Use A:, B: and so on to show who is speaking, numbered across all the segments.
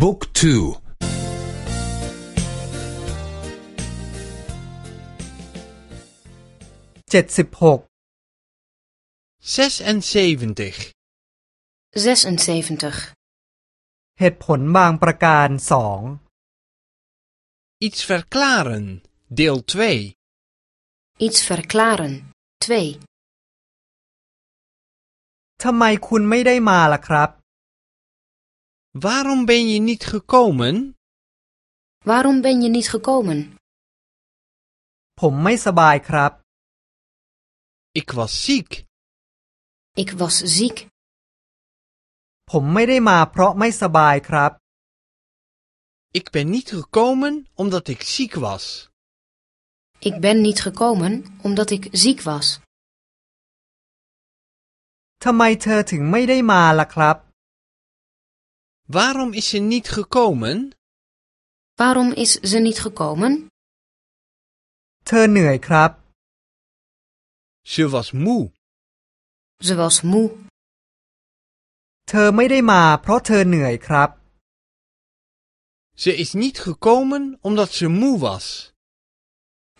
A: บุ๊กทู
B: เจ็ดสิบหก
C: 76.
D: 76.
B: เหตุผลบางประการสอง
C: Iets verklaren. Deel 2.
D: Iets verklaren. 2.
B: ทำไมคุณไม่ได้มาล่ะครับ
C: Waarom ben je niet gekomen?
D: Waarom ben je niet gekomen?
B: ผมไม่สบายครับ
C: Ik was ziek.
D: Ik was ziek.
B: ผมไม่ได้มาเพราะไม่สบายครับ
C: Ik ben niet gekomen omdat ik ziek was.
D: Ik ben niet gekomen omdat ik ziek was.
B: ทำไมเธอถึงไม่ได้มาล่ะครับ
C: Waarom is ze niet gekomen?
D: Waarom is ze niet gekomen?
B: เธอเหนื่อยครับ
C: Ze was moe.
D: Ze was moe.
B: เธอไม่ได้มาเพราะเธอเหนื่อยครับ
C: Ze is niet gekomen omdat ze moe was.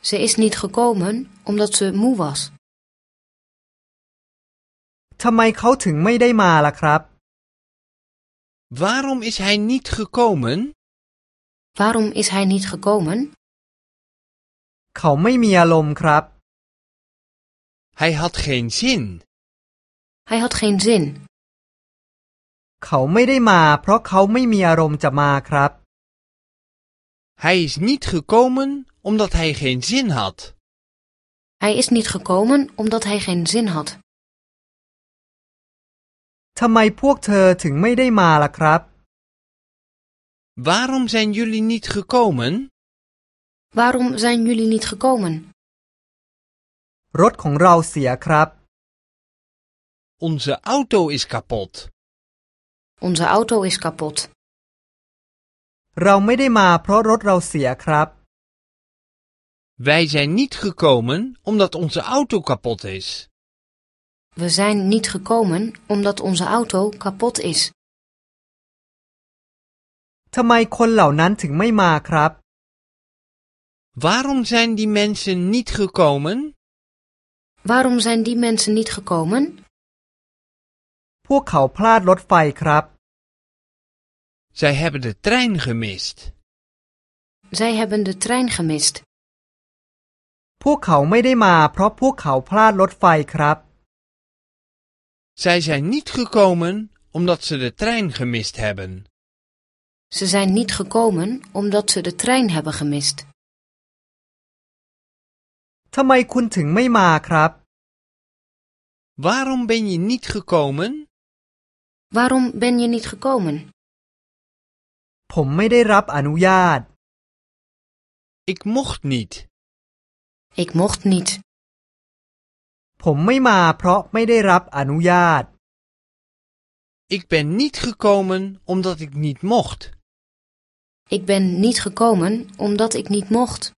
D: Ze is niet gekomen omdat ze moe was.
B: ทำไมเขาถึงไม่ได้มาล่ะครับ
C: Waarom is hij niet gekomen?
D: Waarom is hij niet gekomen?
B: เขาไม่มีอารมณ์ครับ
C: Hij had geen zin.
D: Hij had geen zin.
B: เขาไม่ได้มาเพราะเขาไม่มีอารมณ์จะมาครับ
C: Hij is niet gekomen omdat hij geen zin had.
D: Hij is niet gekomen omdat hij geen zin had.
B: ทำไมพวกเธอถึงไม่ได้มาล่ะครับ
C: Waarom zijn jullie niet gekomen?
D: Waarom zijn jullie niet gekomen?
B: รถของเราเสียครับ
C: Onze auto is kapot.
D: Onze auto is kapot.
B: เราไม่ได้มาเพราะรถเราเสียครับ
C: Wij zijn niet gekomen omdat onze auto kapot is.
D: We zijn niet gekomen omdat onze auto kapot is.
B: ทำไมคนเหล่านั้นถึงไม่มาครับ
C: Waarom zijn die mensen niet gekomen?
D: Waarom zijn die mensen niet gekomen?
B: พวกเขาพลาดรถไฟครับ
C: Zij hebben de trein gemist.
D: Zij hebben de trein gemist.
B: พวกเขาไม่ได้มาเพราะพวกเขาพลาดรถไฟครับ
C: Zij zijn niet gekomen omdat ze de trein gemist hebben.
D: Ze zijn niet gekomen omdat ze de trein hebben gemist.
B: ทำไมคุณถึงไม่มาครับ
C: Waarom ben je niet gekomen?
D: Waarom ben je niet gekomen?
B: ผมไม่ได้รับอนุญาต
C: Ik mocht niet.
D: Ik mocht niet.
B: ผมไม่มาเพราะไม่ได้รับอนุญาต
C: Ik ben niet gekomen omdat ik niet mocht.
D: Ik ben niet gekomen omdat ik niet mocht.